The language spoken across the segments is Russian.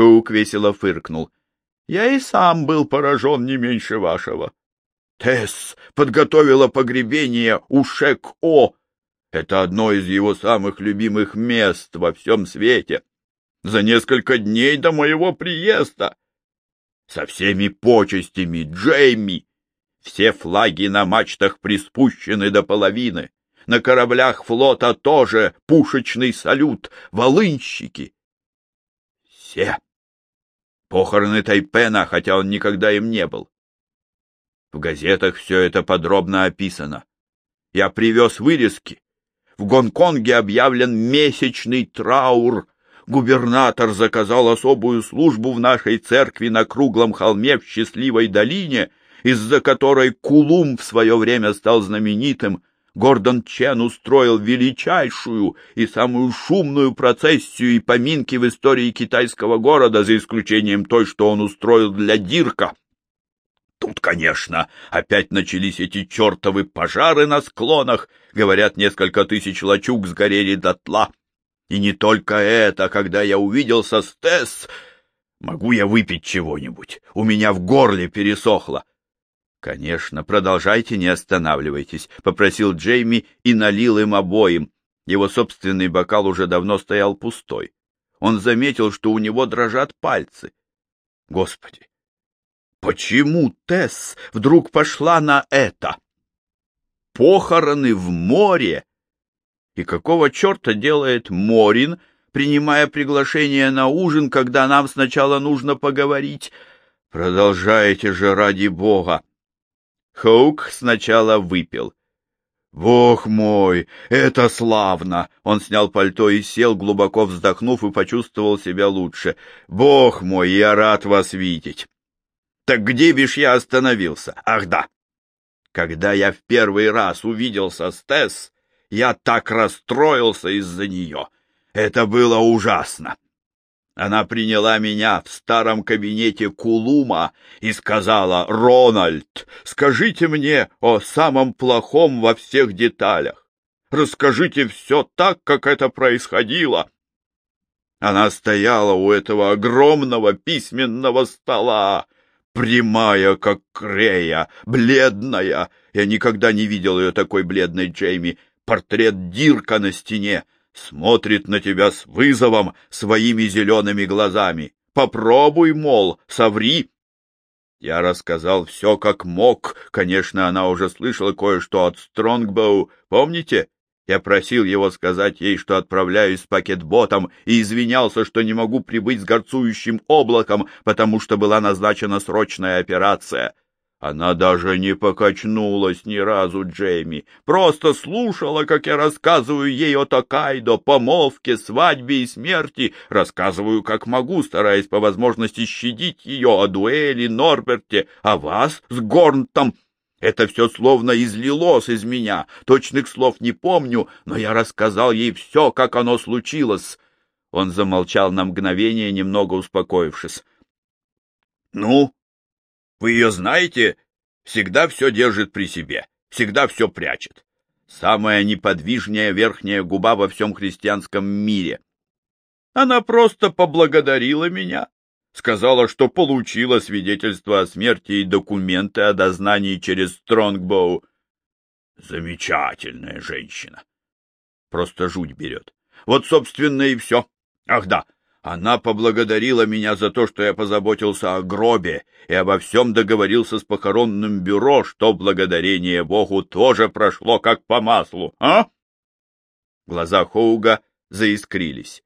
Хук весело фыркнул. Я и сам был поражен не меньше вашего. Тесс подготовила погребение у Шек-О. Это одно из его самых любимых мест во всем свете. За несколько дней до моего приезда. Со всеми почестями, Джейми. Все флаги на мачтах приспущены до половины. На кораблях флота тоже пушечный салют, волынщики. Все. Похороны Тайпена, хотя он никогда им не был. В газетах все это подробно описано. Я привез вырезки. В Гонконге объявлен месячный траур. Губернатор заказал особую службу в нашей церкви на круглом холме в счастливой долине, из-за которой Кулум в свое время стал знаменитым. Гордон Чен устроил величайшую и самую шумную процессию и поминки в истории китайского города, за исключением той, что он устроил для Дирка. Тут, конечно, опять начались эти чертовы пожары на склонах. Говорят, несколько тысяч лачуг сгорели дотла. И не только это, когда я увиделся с Тесс... Могу я выпить чего-нибудь? У меня в горле пересохло. «Конечно, продолжайте, не останавливайтесь», — попросил Джейми и налил им обоим. Его собственный бокал уже давно стоял пустой. Он заметил, что у него дрожат пальцы. Господи, почему Тесс вдруг пошла на это? Похороны в море! И какого черта делает Морин, принимая приглашение на ужин, когда нам сначала нужно поговорить? Продолжайте же ради бога! Хоук сначала выпил. «Бог мой, это славно!» Он снял пальто и сел, глубоко вздохнув, и почувствовал себя лучше. «Бог мой, я рад вас видеть!» «Так где бишь я остановился? Ах да! Когда я в первый раз увиделся с Тесс, я так расстроился из-за нее. Это было ужасно. Она приняла меня в старом кабинете Кулума и сказала, «Рональд, скажите мне о самом плохом во всех деталях. Расскажите все так, как это происходило». Она стояла у этого огромного письменного стола, прямая, как крея, бледная. Я никогда не видел ее такой бледной, Джейми. Портрет Дирка на стене — смотрит на тебя с вызовом своими зелеными глазами. Попробуй, мол, соври. Я рассказал все, как мог. Конечно, она уже слышала кое-что от Стронгбоу. Помните? Я просил его сказать ей, что отправляюсь с пакетботом, и извинялся, что не могу прибыть с горцующим облаком, потому что была назначена срочная операция. Она даже не покачнулась ни разу, Джейми. Просто слушала, как я рассказываю ей о Токайдо, помолвке, свадьбе и смерти. Рассказываю, как могу, стараясь по возможности щадить ее о дуэли, Норберте, о вас с Горнтом. Это все словно излилось из меня. Точных слов не помню, но я рассказал ей все, как оно случилось. Он замолчал на мгновение, немного успокоившись. — Ну, вы ее знаете? Всегда все держит при себе, всегда все прячет. Самая неподвижная верхняя губа во всем христианском мире. Она просто поблагодарила меня, сказала, что получила свидетельство о смерти и документы о дознании через Стронгбоу. Замечательная женщина. Просто жуть берет. Вот, собственно, и все. Ах да, она поблагодарила меня за то, что я позаботился о гробе и обо всем договорился с похоронным бюро, что благодарение Богу тоже прошло как по маслу, а? Глаза Хоуга заискрились.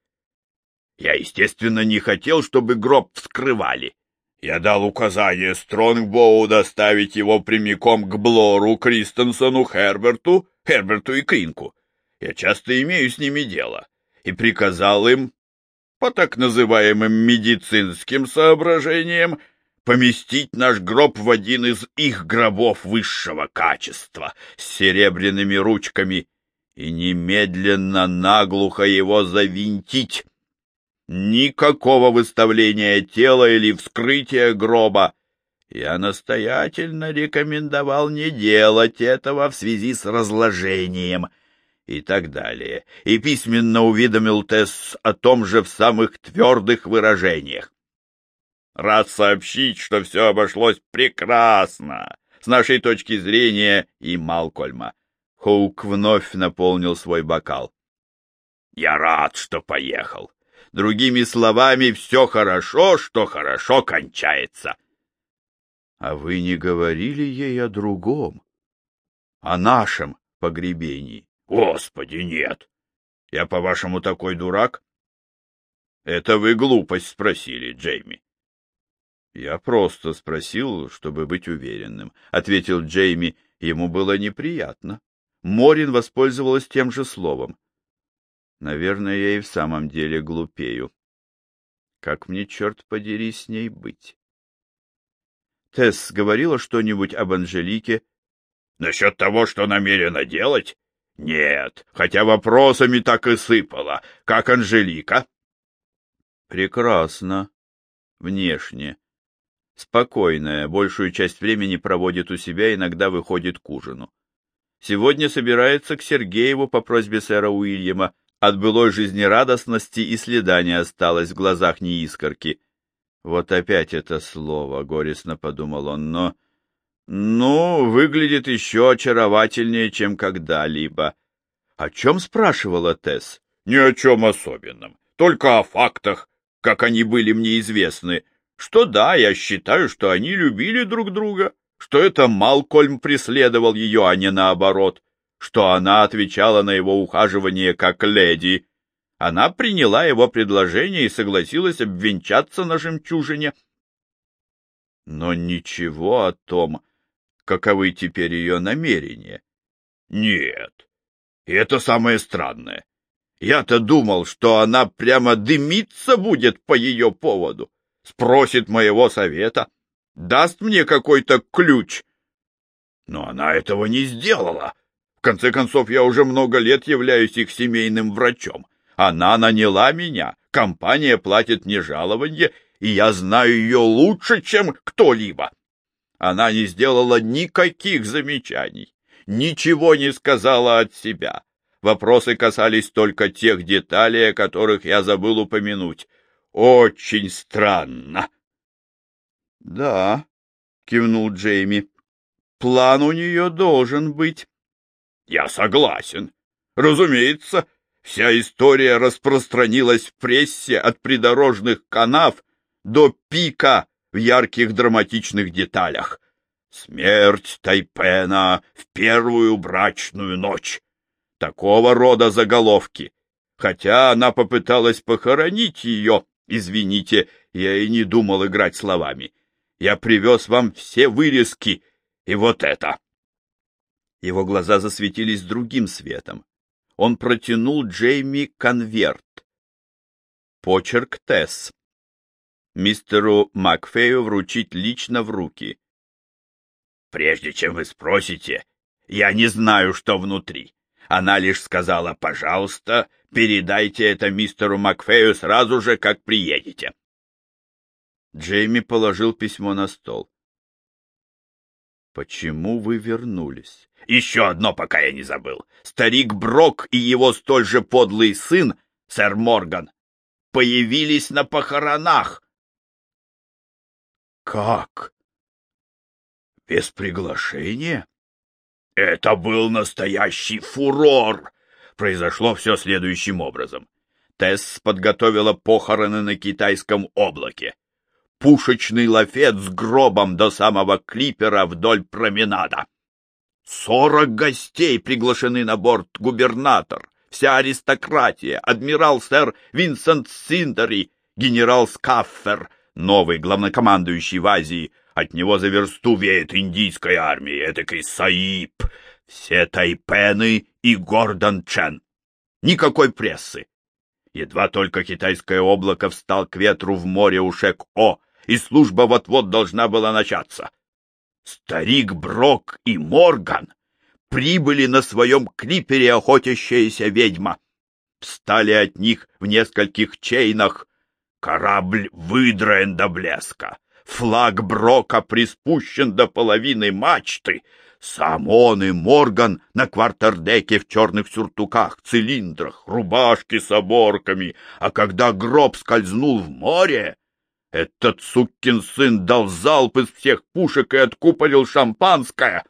Я, естественно, не хотел, чтобы гроб вскрывали. Я дал указание Стронгбоу доставить его прямиком к Блору, Кристенсону, Херберту, Херберту и Кринку. Я часто имею с ними дело. И приказал им по так называемым медицинским соображениям поместить наш гроб в один из их гробов высшего качества с серебряными ручками и немедленно наглухо его завинтить. Никакого выставления тела или вскрытия гроба. Я настоятельно рекомендовал не делать этого в связи с разложением — и так далее, и письменно уведомил Тесс о том же в самых твердых выражениях. Рад сообщить, что все обошлось прекрасно, с нашей точки зрения и Малкольма. Хоук вновь наполнил свой бокал. Я рад, что поехал. Другими словами, все хорошо, что хорошо кончается. А вы не говорили ей о другом? О нашем погребении? Господи, нет. Я, по-вашему, такой дурак? Это вы глупость спросили, Джейми. Я просто спросил, чтобы быть уверенным, ответил Джейми. Ему было неприятно. Морин воспользовалась тем же словом. Наверное, я и в самом деле глупею. Как мне, черт подери, с ней быть? Тесс говорила что-нибудь об Анжелике? Насчет того, что намерена делать? Нет, хотя вопросами так и сыпала. Как Анжелика? Прекрасно. Внешне. Спокойная, большую часть времени проводит у себя, иногда выходит к ужину. Сегодня собирается к Сергееву по просьбе сэра Уильяма. От былой жизнерадостности и следа не осталось в глазах ни искорки. Вот опять это слово, горестно подумал он, но... Ну, выглядит еще очаровательнее, чем когда-либо. О чем спрашивала Тесс? Ни о чем особенном, только о фактах, как они были мне известны. Что да, я считаю, что они любили друг друга, что это Малкольм преследовал ее, а не наоборот, что она отвечала на его ухаживание как леди. Она приняла его предложение и согласилась обвенчаться на жемчужине. Но ничего о том, каковы теперь ее намерения. Нет, и это самое странное. Я-то думал, что она прямо дымиться будет по ее поводу, спросит моего совета, даст мне какой-то ключ. Но она этого не сделала. В конце концов, я уже много лет являюсь их семейным врачом. Она наняла меня, компания платит мне жалование, и я знаю ее лучше, чем кто-либо. Она не сделала никаких замечаний, ничего не сказала от себя. Вопросы касались только тех деталей, о которых я забыл упомянуть. Очень странно. — Да, — кивнул Джейми, — план у нее должен быть. — Я согласен. Разумеется, вся история распространилась в прессе от придорожных канав до пика в ярких драматичных деталях. Смерть Тайпена в первую брачную ночь. Такого рода заголовки. Хотя она попыталась похоронить ее, извините, я и не думал играть словами. Я привез вам все вырезки, и вот это. Его глаза засветились другим светом. Он протянул Джейми конверт. Почерк Тесс мистеру Макфею вручить лично в руки. «Прежде чем вы спросите, я не знаю, что внутри. Она лишь сказала, пожалуйста, передайте это мистеру Макфею сразу же, как приедете». Джейми положил письмо на стол. «Почему вы вернулись?» «Еще одно, пока я не забыл. Старик Брок и его столь же подлый сын, сэр Морган, появились на похоронах, как? Без приглашения? Это был настоящий фурор. Произошло все следующим образом. Тесс подготовила похороны на китайском облаке. Пушечный лафет с гробом до самого клипера вдоль променада. Сорок гостей приглашены на борт губернатор, вся аристократия, адмирал сэр Винсент Синдери, генерал Скаффер, новый главнокомандующий в Азии, от него за версту веет индийской армией, этакой Саиб, все тайпены и Гордон Чен. Никакой прессы. Едва только китайское облако встал к ветру в море у Шек-О, и служба вот-вот должна была начаться. Старик Брок и Морган прибыли на своем клипере охотящаяся ведьма. Встали от них в нескольких чейнах, Корабль выдраен до блеска, флаг Брока приспущен до половины мачты, сам он и Морган на квартердеке в черных сюртуках, цилиндрах, рубашке с оборками, а когда гроб скользнул в море, Этот сукин сын дал залп из всех пушек и откупорил шампанское.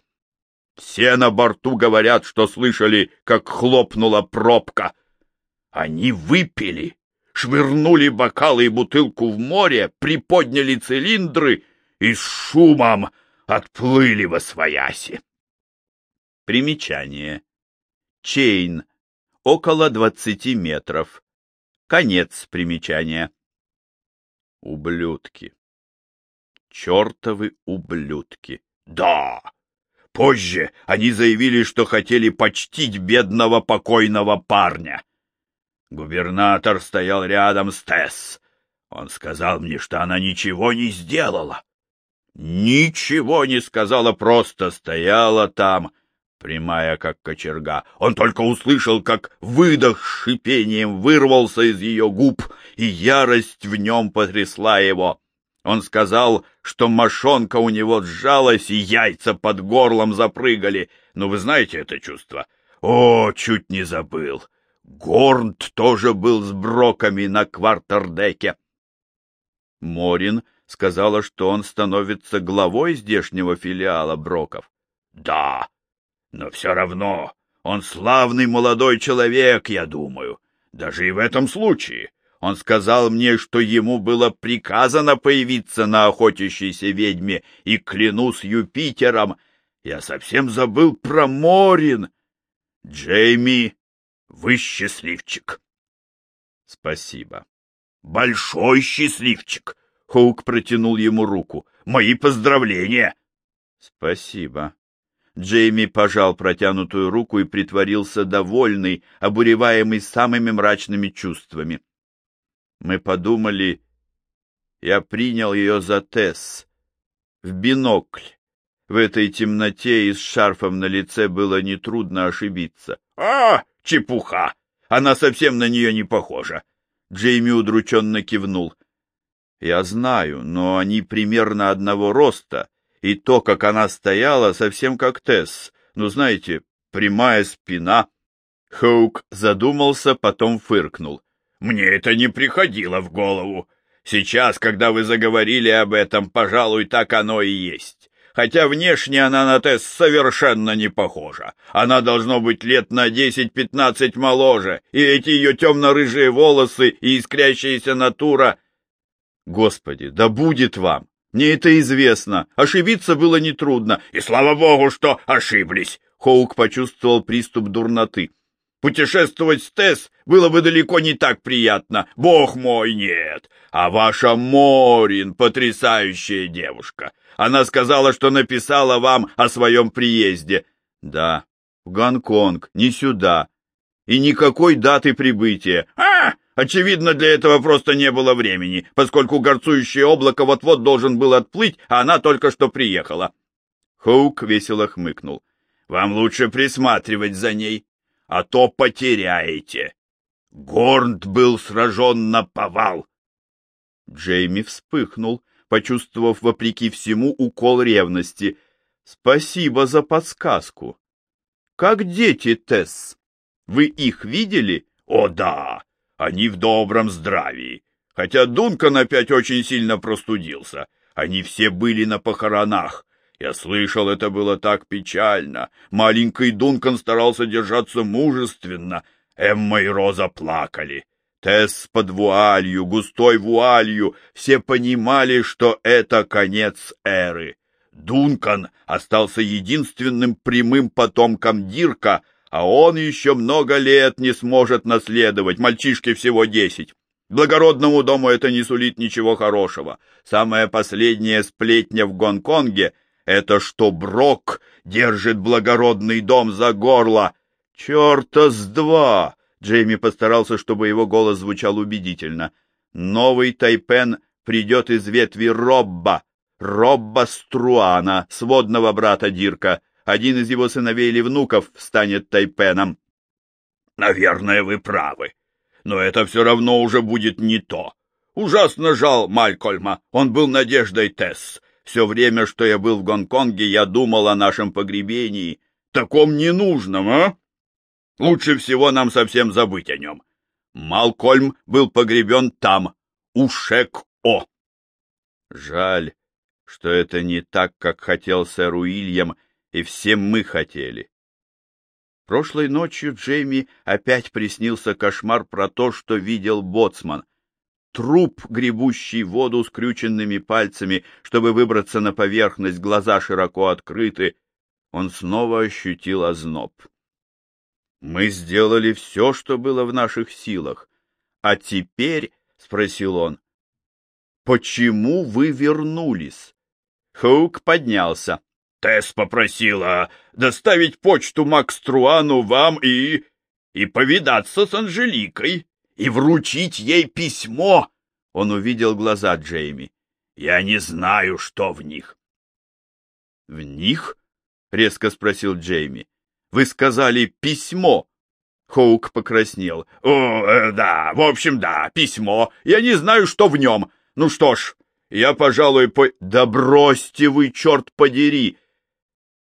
Все на борту говорят, что слышали, как хлопнула пробка. Они выпили, швырнули бокалы и бутылку в море, приподняли цилиндры и с шумом отплыли во свояси. Примечание. Чейн. Около двадцати метров. Конец примечания. Ублюдки. Чертовы ублюдки. Да! Позже они заявили, что хотели почтить бедного покойного парня. Губернатор стоял рядом с Тесс. Он сказал мне, что она ничего не сделала. Ничего не сказала, просто стояла там, прямая как кочерга. Он только услышал, как выдох с шипением вырвался из ее губ, и ярость в нем потрясла его. Он сказал, что мошонка у него сжалась, и яйца под горлом запрыгали. Ну, вы знаете это чувство? О, чуть не забыл. Горнт тоже был с броками на квартердеке. Морин сказала, что он становится главой здешнего филиала Броков. Да, но все равно он славный молодой человек, я думаю. Даже и в этом случае. Он сказал мне, что ему было приказано появиться на охотящейся ведьме, и клянусь Юпитером, я совсем забыл про Морин. Джейми, вы счастливчик. Спасибо. Большой счастливчик. Хоук протянул ему руку. Мои поздравления. Спасибо. Джейми пожал протянутую руку и притворился довольный, обуреваемый самыми мрачными чувствами. Мы подумали, я принял ее за Тесс. В бинокль. В этой темноте и с шарфом на лице было нетрудно ошибиться. «А, чепуха! Она совсем на нее не похожа!» Джейми удрученно кивнул. «Я знаю, но они примерно одного роста, и то, как она стояла, совсем как Тесс. Ну, знаете, прямая спина». Хоук задумался, потом фыркнул. Мне это не приходило в голову. Сейчас, когда вы заговорили об этом, пожалуй, так оно и есть. Хотя внешне она на Тесс совершенно не похожа. Она должно быть лет на десять-пятнадцать моложе, и эти ее темно-рыжие волосы и искрящаяся натура... Господи, да будет вам! Мне это известно. Ошибиться было нетрудно. И слава богу, что ошиблись. Хоук почувствовал приступ дурноты. Путешествовать с Тесс было бы далеко не так приятно. Бог мой, нет. А ваша Морин — потрясающая девушка. Она сказала, что написала вам о своем приезде. Да, в Гонконг, не сюда. И никакой даты прибытия. А! Очевидно, для этого просто не было времени, поскольку горцующее облако вот-вот должен был отплыть, а она только что приехала. Хоук весело хмыкнул. «Вам лучше присматривать за ней а то потеряете. Горнт был сражен на повал. Джейми вспыхнул, почувствовав, вопреки всему, укол ревности. Спасибо за подсказку. Как дети, Тесс? Вы их видели? О, да, они в добром здравии. Хотя Дункан опять очень сильно простудился. Они все были на похоронах. Я слышал, это было так печально. Маленький Дункан старался держаться мужественно. Эмма и Роза плакали. Тесс под вуалью, густой вуалью. Все понимали, что это конец эры. Дункан остался единственным прямым потомком Дирка, а он еще много лет не сможет наследовать, мальчишке всего десять. Благородному дому это не сулит ничего хорошего. Самая последняя сплетня в Гонконге — это что Брок держит благородный дом за горло? Черта с два! Джейми постарался, чтобы его голос звучал убедительно. Новый Тайпен придет из ветви Робба, Робба Струана, сводного брата Дирка. Один из его сыновей или внуков станет Тайпеном. Наверное, вы правы. Но это все равно уже будет не то. Ужасно жал Малькольма. Он был надеждой Тесс. Все время, что я был в Гонконге, я думал о нашем погребении. Таком ненужном, а? Лучше всего нам совсем забыть о нем. Малкольм был погребен там, у Шек-О. Жаль, что это не так, как хотел сэр Уильям, и всем мы хотели. Прошлой ночью Джейми опять приснился кошмар про то, что видел боцман. Труп, гребущий воду скрюченными пальцами, чтобы выбраться на поверхность, глаза широко открыты. Он снова ощутил озноб. «Мы сделали все, что было в наших силах. А теперь, — спросил он, — почему вы вернулись?» Хоук поднялся. Тесс попросила доставить почту Макс Труану вам и... и повидаться с Анжеликой, и вручить ей письмо. Он увидел глаза Джейми. Я не знаю, что в них. — В них? — резко спросил Джейми. — Вы сказали письмо. Хоук покраснел. — О, э, да, в общем, да, письмо. Я не знаю, что в нем. Ну что ж, я, пожалуй, по... Да бросьте вы, черт подери!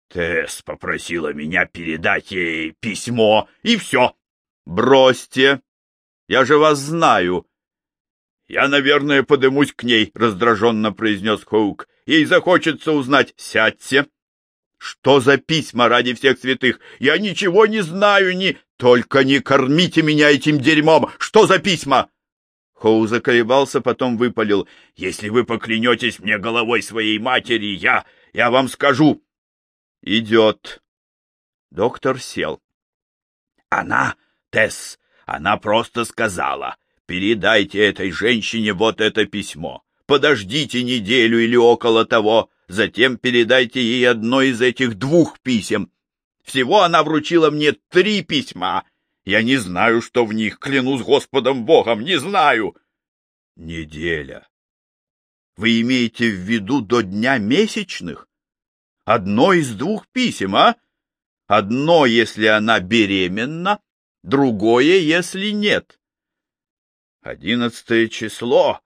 Тесс попросила меня передать ей письмо, и все. Бросьте. Я же вас знаю. Я, наверное, подымусь к ней, раздраженно произнес Хоук. Ей захочется узнать. Сядьте. Что за письма ради всех святых? Я ничего не знаю, ни... Только не кормите меня этим дерьмом! Что за письма? Хоу заколебался, потом выпалил. Если вы поклянетесь мне головой своей матери, я... я вам скажу. Идет. Доктор сел. Она, Тесс, она просто сказала, передайте этой женщине вот это письмо. Подождите неделю или около того, затем передайте ей одно из этих двух писем. Всего она вручила мне три письма. Я не знаю, что в них, клянусь Господом Богом, не знаю. Неделя. Вы имеете в виду до дня месячных? Одно из двух писем, а? Одно, если она беременна, другое, если нет. Одиннадцатое число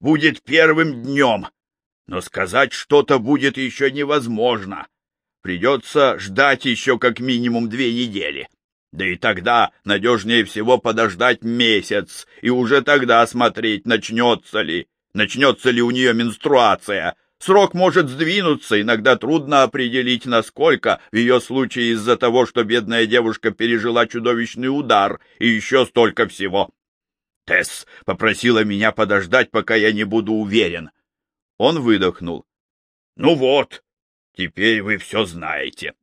будет первым днем, но сказать что-то будет еще невозможно. Придется ждать еще как минимум две недели. Да и тогда надежнее всего подождать месяц, и уже тогда смотреть, начнется ли, начнется ли у нее менструация. Срок может сдвинуться, иногда трудно определить, насколько, в ее случае из-за того, что бедная девушка пережила чудовищный удар, и еще столько всего. Тесс попросила меня подождать, пока я не буду уверен. Он выдохнул. — Ну вот, теперь вы все знаете.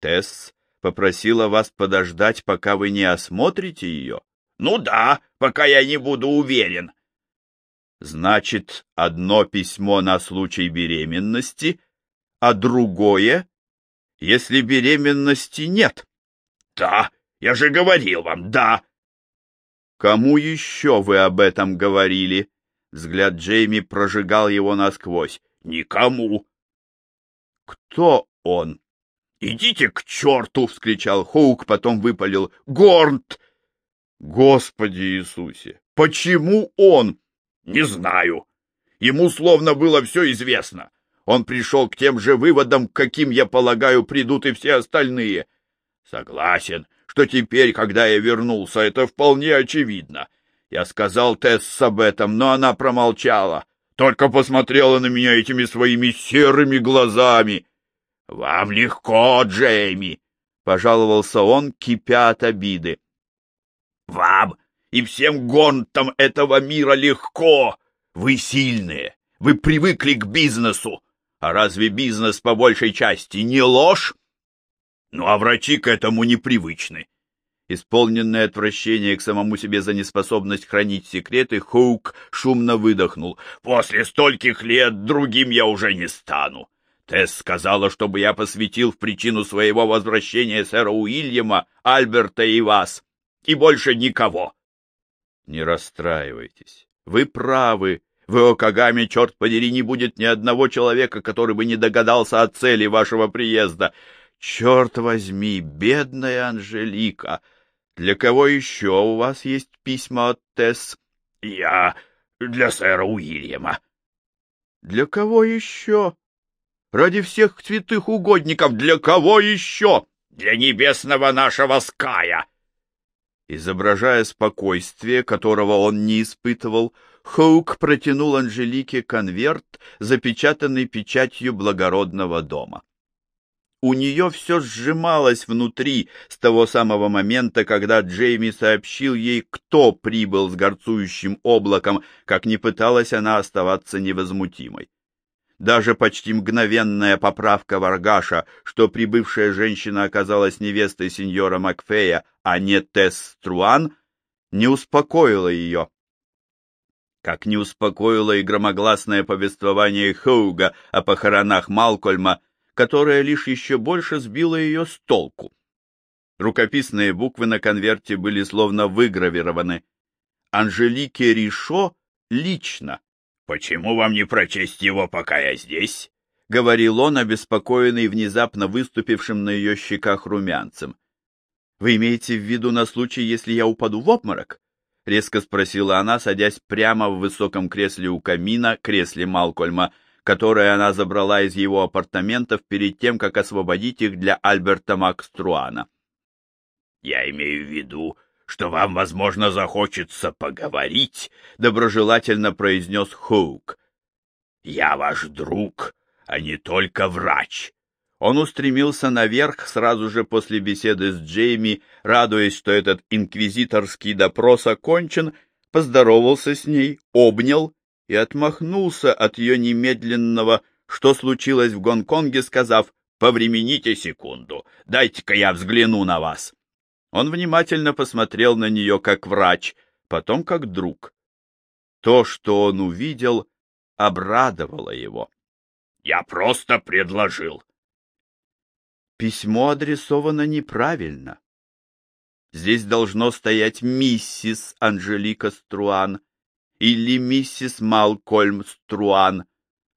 Тесс попросила вас подождать, пока вы не осмотрите ее? — Ну да, пока я не буду уверен. Значит, одно письмо на случай беременности, а другое, если беременности нет. Да, я же говорил вам, да. Кому еще вы об этом говорили? Взгляд Джейми прожигал его насквозь. Никому. Кто он? Идите к черту! вскричал Хоук, потом выпалил. Горнт! Господи Иисусе! Почему он? Не знаю. Ему словно было все известно. Он пришел к тем же выводам, к каким, я полагаю, придут и все остальные. Согласен, что теперь, когда я вернулся, это вполне очевидно. Я сказал Тесс об этом, но она промолчала, только посмотрела на меня этими своими серыми глазами. — Вам легко, Джейми, — пожаловался он, кипя от обиды. — Вам и всем гонтам этого мира легко. Вы сильные, вы привыкли к бизнесу. А разве бизнес по большей части не ложь? Ну а врачи к этому непривычны. Исполненное отвращение к самому себе за неспособность хранить секреты, Хоук шумно выдохнул. «После стольких лет другим я уже не стану. Тесс сказала, чтобы я посвятил в причину своего возвращения сэра Уильяма, Альберта и вас, и больше никого. Не расстраивайтесь. Вы правы. В Иокагаме, черт подери, не будет ни одного человека, который бы не догадался о цели вашего приезда. Черт возьми, бедная Анжелика! Для кого еще у вас есть письма от Тесс? Я для сэра Уильяма. Для кого еще? Ради всех святых угодников, для кого еще? Для небесного нашего Ская. Изображая спокойствие, которого он не испытывал, Хоук протянул Анжелике конверт, запечатанный печатью благородного дома. У нее все сжималось внутри с того самого момента, когда Джейми сообщил ей, кто прибыл с горцующим облаком, как не пыталась она оставаться невозмутимой. Даже почти мгновенная поправка Варгаша, что прибывшая женщина оказалась невестой сеньора Макфея, а не Тесс Струан, не успокоила ее. Как не успокоило и громогласное повествование Хоуга о похоронах Малкольма, которое лишь еще больше сбило ее с толку. Рукописные буквы на конверте были словно выгравированы. Анжелике Ришо лично «Почему вам не прочесть его, пока я здесь?» — говорил он, обеспокоенный внезапно выступившим на ее щеках румянцем. «Вы имеете в виду на случай, если я упаду в обморок?» — резко спросила она, садясь прямо в высоком кресле у камина, кресле Малкольма, которое она забрала из его апартаментов перед тем, как освободить их для Альберта Макструана. «Я имею в виду, что вам, возможно, захочется поговорить, — доброжелательно произнес Хоук. — Я ваш друг, а не только врач. Он устремился наверх сразу же после беседы с Джейми, радуясь, что этот инквизиторский допрос окончен, поздоровался с ней, обнял и отмахнулся от ее немедленного «что случилось в Гонконге», сказав «повремените секунду, дайте-ка я взгляну на вас». Он внимательно посмотрел на нее как врач, потом как друг. То, что он увидел, обрадовало его. «Я просто предложил». Письмо адресовано неправильно. Здесь должно стоять миссис Анжелика Струан или миссис Малкольм Струан.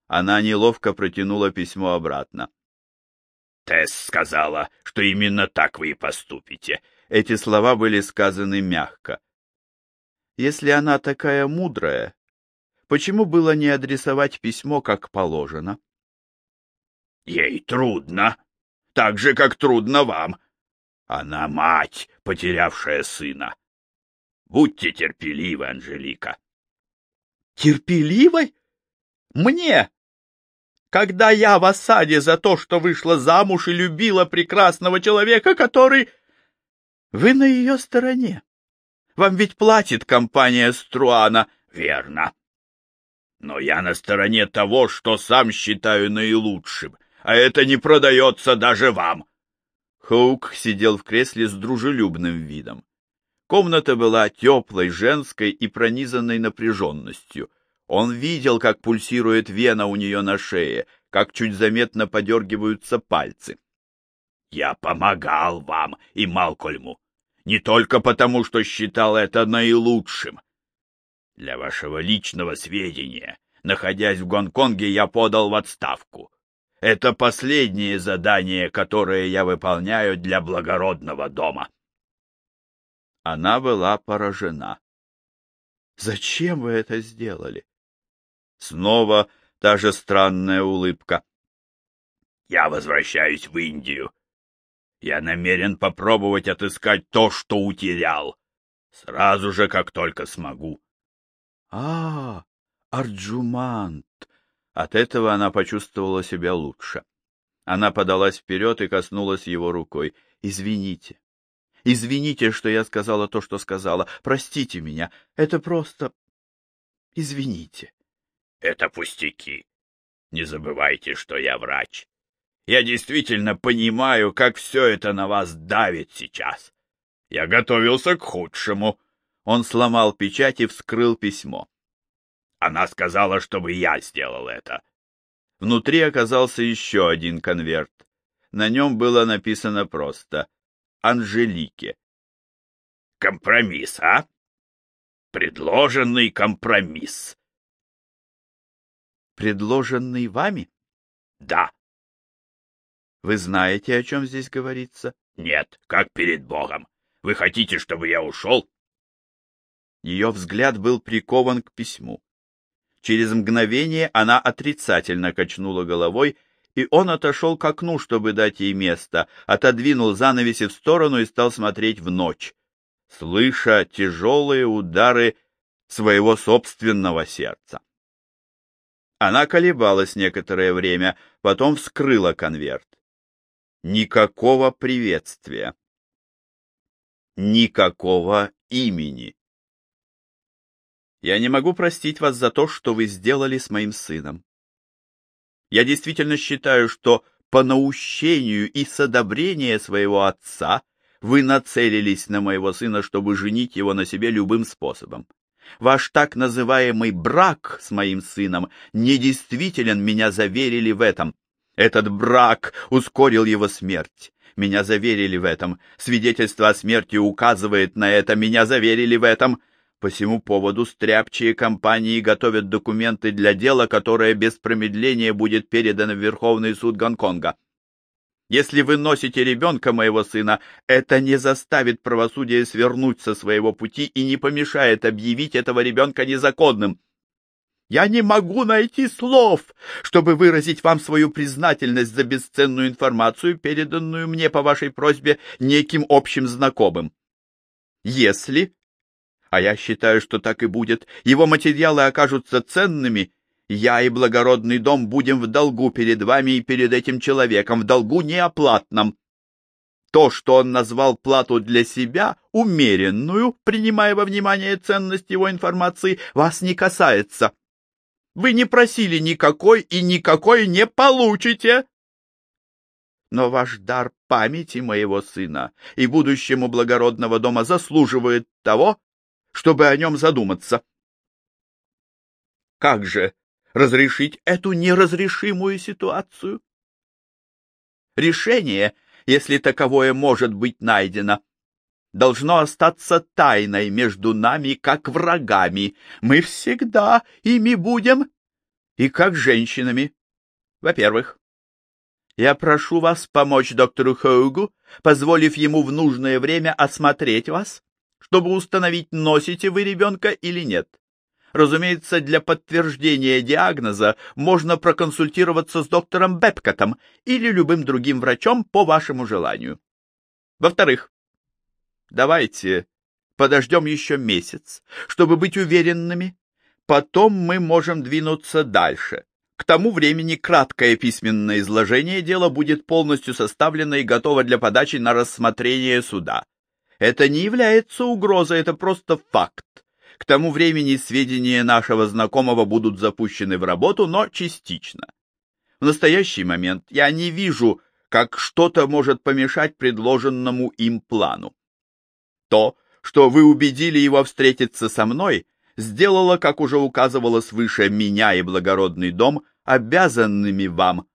Она неловко протянула письмо обратно. Тесс сказала, что именно так вы и поступите. Эти слова были сказаны мягко. Если она такая мудрая, почему было не адресовать письмо, как положено? Ей трудно, так же, как трудно вам. Она мать, потерявшая сына. Будьте терпеливы, Анжелика. Терпеливой? Мне? Когда я в осаде за то, что вышла замуж и любила прекрасного человека, который... Вы на ее стороне. Вам ведь платит компания Струана, верно? Но я на стороне того, что сам считаю наилучшим, а это не продается даже вам. Хоук сидел в кресле с дружелюбным видом. Комната была теплой, женской и пронизанной напряженностью. Он видел, как пульсирует вена у нее на шее, как чуть заметно подергиваются пальцы. «Я помогал вам и Малкольму не только потому, что считал это наилучшим. Для вашего личного сведения, находясь в Гонконге, я подал в отставку. Это последнее задание, которое я выполняю для благородного дома. Она была поражена. Зачем вы это сделали? Снова та же странная улыбка. Я возвращаюсь в Индию я намерен попробовать отыскать то, что утерял. Сразу же, как только смогу. А, Арджумант! От этого она почувствовала себя лучше. Она подалась вперед и коснулась его рукой. Извините. Извините, что я сказала то, что сказала. Простите меня. Это просто... Извините. Это пустяки. Не забывайте, что я врач. Я действительно понимаю, как все это на вас давит сейчас. Я готовился к худшему. Он сломал печать и вскрыл письмо. Она сказала, чтобы я сделал это. Внутри оказался еще один конверт. На нем было написано просто «Анжелике». «Компромисс, а? Предложенный компромисс». «Предложенный вами?» «Да». Вы знаете, о чем здесь говорится? Нет, как перед Богом. Вы хотите, чтобы я ушел? Ее взгляд был прикован к письму. Через мгновение она отрицательно качнула головой, и он отошел к окну, чтобы дать ей место, отодвинул занавеси в сторону и стал смотреть в ночь, слыша тяжелые удары своего собственного сердца. Она колебалась некоторое время, потом вскрыла конверт. Никакого приветствия. Никакого имени. Я не могу простить вас за то, что вы сделали с моим сыном. Я действительно считаю, что по наущению и с одобрения своего отца вы нацелились на моего сына, чтобы женить его на себе любым способом. Ваш так называемый брак с моим сыном недействителен, меня заверили в этом. Этот брак ускорил его смерть. Меня заверили в этом. Свидетельство о смерти указывает на это. Меня заверили в этом. По всему поводу стряпчие компании готовят документы для дела, которое без промедления будет передано в Верховный суд Гонконга. Если вы носите ребенка моего сына, это не заставит правосудие свернуть со своего пути и не помешает объявить этого ребенка незаконным. Я не могу найти слов, чтобы выразить вам свою признательность за бесценную информацию, переданную мне по вашей просьбе неким общим знакомым. Если, а я считаю, что так и будет, его материалы окажутся ценными, я и благородный дом будем в долгу перед вами и перед этим человеком, в долгу неоплатном. То, что он назвал плату для себя, умеренную, принимая во внимание ценность его информации, вас не касается. Вы не просили никакой и никакой не получите. Но ваш дар памяти моего сына и будущему благородного дома заслуживает того, чтобы о нем задуматься. Как же разрешить эту неразрешимую ситуацию? Решение, если таковое может быть найдено, должно остаться тайной между нами, как врагами. Мы всегда ими будем, и как женщинами. Во-первых, я прошу вас помочь доктору Хоугу, позволив ему в нужное время осмотреть вас, чтобы установить, носите вы ребенка или нет. Разумеется, для подтверждения диагноза можно проконсультироваться с доктором Бепкотом или любым другим врачом по вашему желанию. Во-вторых, давайте подождем еще месяц, чтобы быть уверенными. Потом мы можем двинуться дальше. К тому времени краткое письменное изложение дела будет полностью составлено и готово для подачи на рассмотрение суда. Это не является угрозой, это просто факт. К тому времени сведения нашего знакомого будут запущены в работу, но частично. В настоящий момент я не вижу, как что-то может помешать предложенному им плану. То, что вы убедили его встретиться со мной, сделало, как уже указывалось выше, меня и благородный дом обязанными вам.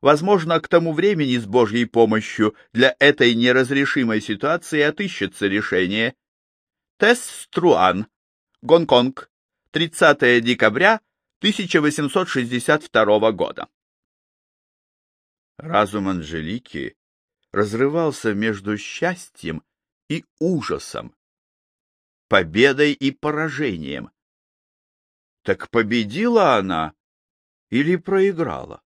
Возможно, к тому времени с Божьей помощью для этой неразрешимой ситуации отыщется решение. Тесс Струан, Гонконг, 30 декабря 1862 года. Разум Анжелики разрывался между счастьем и ужасом, победой и поражением. Так победила она или проиграла?